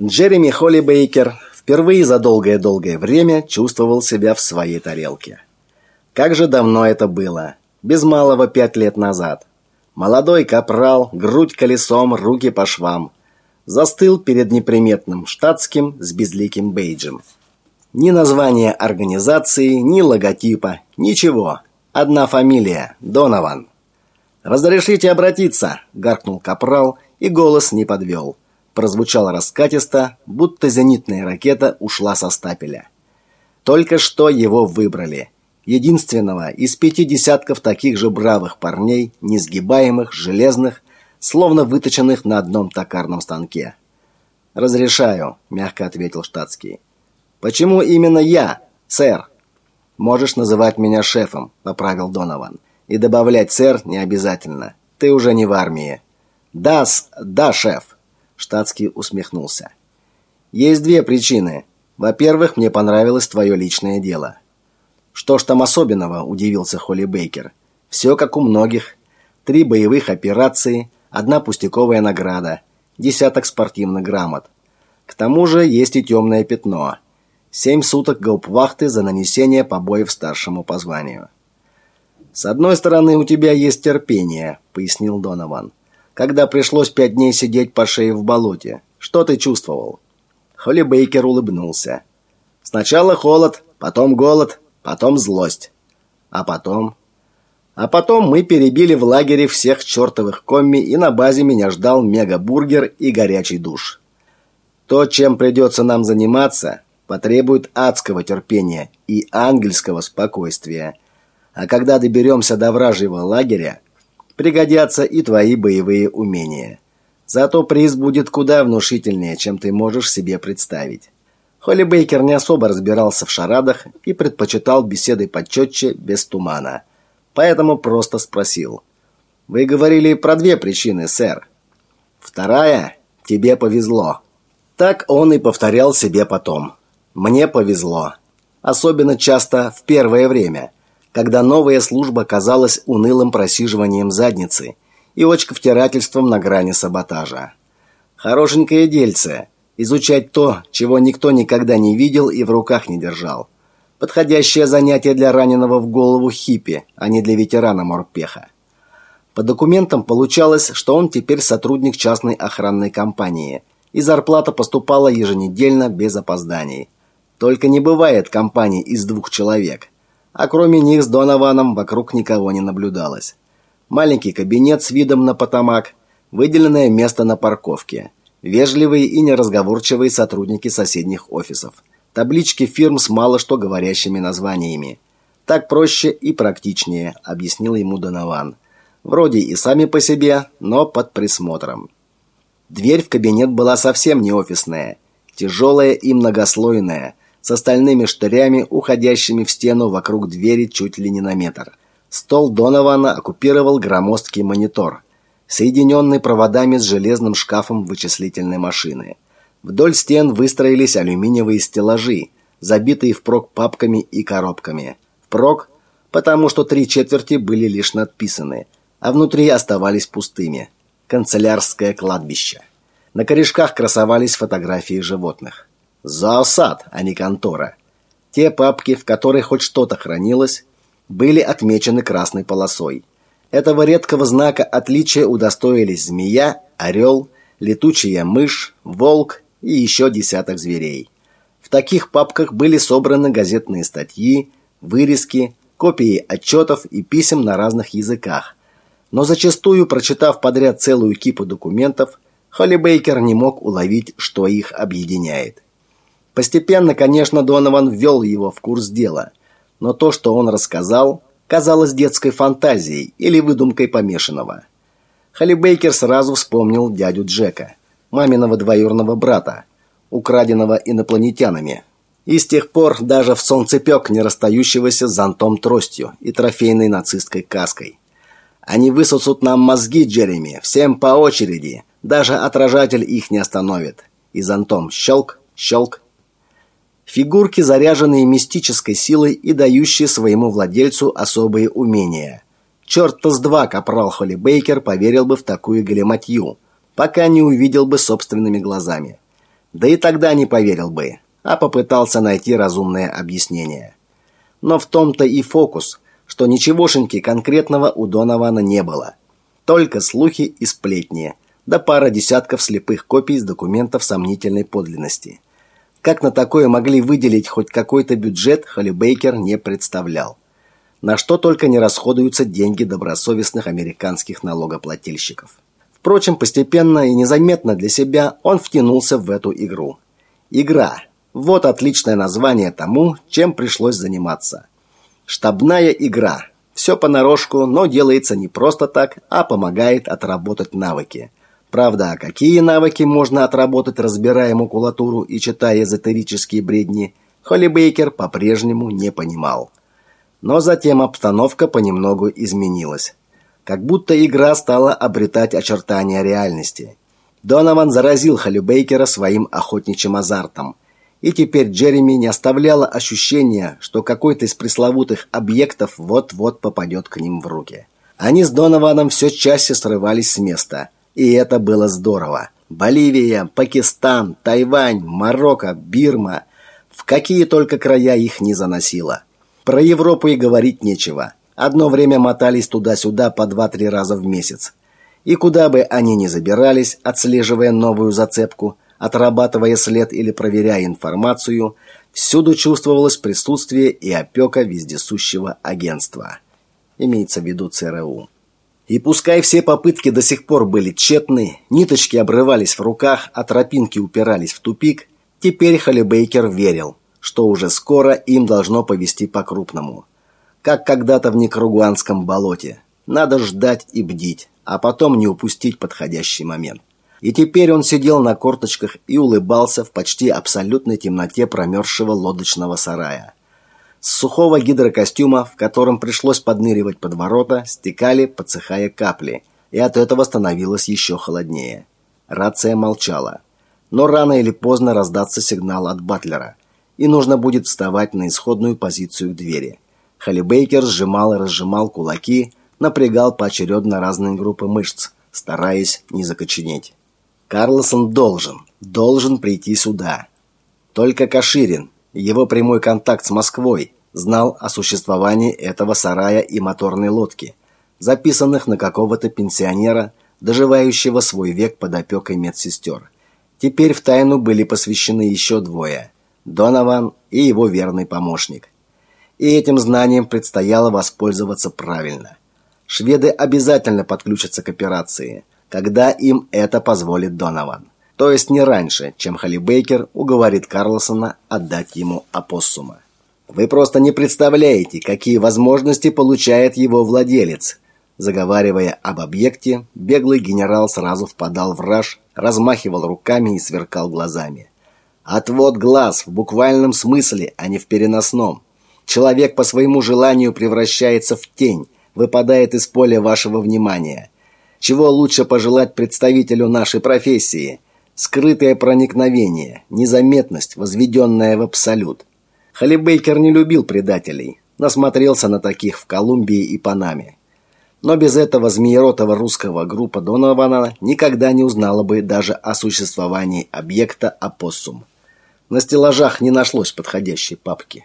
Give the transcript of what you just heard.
Джереми Холли Бейкер впервые за долгое-долгое время чувствовал себя в своей тарелке. Как же давно это было? Без малого пять лет назад. Молодой капрал, грудь колесом, руки по швам. Застыл перед неприметным штатским с безликим бейджем. Ни названия организации, ни логотипа, ничего. Одна фамилия – Донован. «Разрешите обратиться!» – гаркнул капрал, и голос не подвел – прозвучал раскатисто, будто зенитная ракета ушла со стапеля. Только что его выбрали. Единственного из пяти десятков таких же бравых парней, несгибаемых, железных, словно выточенных на одном токарном станке. «Разрешаю», – мягко ответил штатский. «Почему именно я, сэр?» «Можешь называть меня шефом», – поправил Донован. «И добавлять «сэр» не обязательно. Ты уже не в армии». «Да, да, шеф», Штатский усмехнулся. Есть две причины. Во-первых, мне понравилось твое личное дело. Что ж там особенного, удивился Холли Бейкер. Все как у многих. Три боевых операции, одна пустяковая награда, десяток спортивных грамот. К тому же есть и темное пятно. Семь суток гауптвахты за нанесение побоев старшему по званию. С одной стороны, у тебя есть терпение, пояснил Донован когда пришлось пять дней сидеть по шее в болоте. Что ты чувствовал?» Холли Бейкер улыбнулся. «Сначала холод, потом голод, потом злость. А потом...» А потом мы перебили в лагере всех чертовых комми, и на базе меня ждал мегабургер и горячий душ. То, чем придется нам заниматься, потребует адского терпения и ангельского спокойствия. А когда доберемся до вражьего лагеря, пригодятся и твои боевые умения. Зато приз будет куда внушительнее, чем ты можешь себе представить. Холли Бейкер не особо разбирался в шарадах и предпочитал беседы почетче, без тумана. Поэтому просто спросил. «Вы говорили про две причины, сэр. Вторая – тебе повезло». Так он и повторял себе потом. «Мне повезло». Особенно часто в первое время – когда новая служба казалась унылым просиживанием задницы и очковтирательством на грани саботажа. Хорошенькое дельце изучать то, чего никто никогда не видел и в руках не держал. Подходящее занятие для раненого в голову хиппи, а не для ветерана морпеха. По документам получалось, что он теперь сотрудник частной охранной компании, и зарплата поступала еженедельно без опозданий. Только не бывает компаний из двух человек – а кроме них с Донованом вокруг никого не наблюдалось. Маленький кабинет с видом на Потамак, выделенное место на парковке, вежливые и неразговорчивые сотрудники соседних офисов, таблички фирм с мало что говорящими названиями. Так проще и практичнее, объяснил ему Донован. Вроде и сами по себе, но под присмотром. Дверь в кабинет была совсем не офисная, тяжелая и многослойная, с остальными штырями, уходящими в стену вокруг двери чуть ли не на метр. Стол Донована оккупировал громоздкий монитор, соединенный проводами с железным шкафом вычислительной машины. Вдоль стен выстроились алюминиевые стеллажи, забитые впрок папками и коробками. Впрок, потому что три четверти были лишь надписаны, а внутри оставались пустыми. Канцелярское кладбище. На корешках красовались фотографии животных. Зоосад, а не контора. Те папки, в которых хоть что-то хранилось, были отмечены красной полосой. Этого редкого знака отличия удостоились змея, орел, летучая мышь, волк и еще десяток зверей. В таких папках были собраны газетные статьи, вырезки, копии отчетов и писем на разных языках. Но зачастую, прочитав подряд целую кипу документов, Холли Бейкер не мог уловить, что их объединяет. Постепенно, конечно, Донован ввел его в курс дела, но то, что он рассказал, казалось детской фантазией или выдумкой помешанного. Холли Бейкер сразу вспомнил дядю Джека, маминого двоюродного брата, украденного инопланетянами. И с тех пор даже в солнцепек не расстающегося с зонтом-тростью и трофейной нацистской каской. Они высосут нам мозги, Джереми, всем по очереди. Даже отражатель их не остановит. И зонтом щелк, щелк, Фигурки, заряженные мистической силой и дающие своему владельцу особые умения. Черт-то с два капрал Холли Бейкер поверил бы в такую галиматью, пока не увидел бы собственными глазами. Да и тогда не поверил бы, а попытался найти разумное объяснение. Но в том-то и фокус, что ничегошеньки конкретного у Донована не было. Только слухи и сплетни, да пара десятков слепых копий с документов сомнительной подлинности. Как на такое могли выделить хоть какой-то бюджет, Холли Бейкер не представлял. На что только не расходуются деньги добросовестных американских налогоплательщиков. Впрочем, постепенно и незаметно для себя он втянулся в эту игру. Игра. Вот отличное название тому, чем пришлось заниматься. Штабная игра. Все понарошку, но делается не просто так, а помогает отработать навыки. Правда, какие навыки можно отработать, разбирая макулатуру и читая эзотерические бредни, Холли Бейкер по-прежнему не понимал. Но затем обстановка понемногу изменилась. Как будто игра стала обретать очертания реальности. Донован заразил Холли Бейкера своим охотничьим азартом. И теперь Джереми не оставляло ощущения, что какой-то из пресловутых объектов вот-вот попадет к ним в руки. Они с Донованом все чаще срывались с места – и это было здорово. Боливия, Пакистан, Тайвань, Марокко, Бирма. В какие только края их не заносило. Про Европу и говорить нечего. Одно время мотались туда-сюда по два-три раза в месяц. И куда бы они ни забирались, отслеживая новую зацепку, отрабатывая след или проверяя информацию, всюду чувствовалось присутствие и опека вездесущего агентства. Имеется в виду ЦРУ. И пускай все попытки до сих пор были тщетны, ниточки обрывались в руках, а тропинки упирались в тупик, теперь Халибейкер верил, что уже скоро им должно повести по-крупному. Как когда-то в Никаругуанском болоте. Надо ждать и бдить, а потом не упустить подходящий момент. И теперь он сидел на корточках и улыбался в почти абсолютной темноте промерзшего лодочного сарая. С сухого гидрокостюма, в котором пришлось подныривать под ворота, стекали, подсыхая капли, и от этого становилось еще холоднее. Рация молчала. Но рано или поздно раздастся сигнал от Батлера, и нужно будет вставать на исходную позицию двери. Халибейкер сжимал и разжимал кулаки, напрягал поочередно разные группы мышц, стараясь не закоченеть. Карлосон должен, должен прийти сюда. Только Каширин, его прямой контакт с Москвой знал о существовании этого сарая и моторной лодки, записанных на какого-то пенсионера, доживающего свой век под опекой медсестер. Теперь в тайну были посвящены еще двое – Донован и его верный помощник. И этим знанием предстояло воспользоваться правильно. Шведы обязательно подключатся к операции, когда им это позволит Донован то есть не раньше, чем Холли Бейкер уговорит Карлосона отдать ему опоссума. Вы просто не представляете, какие возможности получает его владелец. Заговаривая об объекте, беглый генерал сразу впадал в раж, размахивал руками и сверкал глазами. Отвод глаз в буквальном смысле, а не в переносном. Человек по своему желанию превращается в тень, выпадает из поля вашего внимания. Чего лучше пожелать представителю нашей профессии – скрытое проникновение, незаметность, возведенная в абсолют. Халибейкер не любил предателей, насмотрелся на таких в Колумбии и Панаме. Но без этого змееротого русского группа Донована никогда не узнала бы даже о существовании объекта опоссум. На стеллажах не нашлось подходящей папки.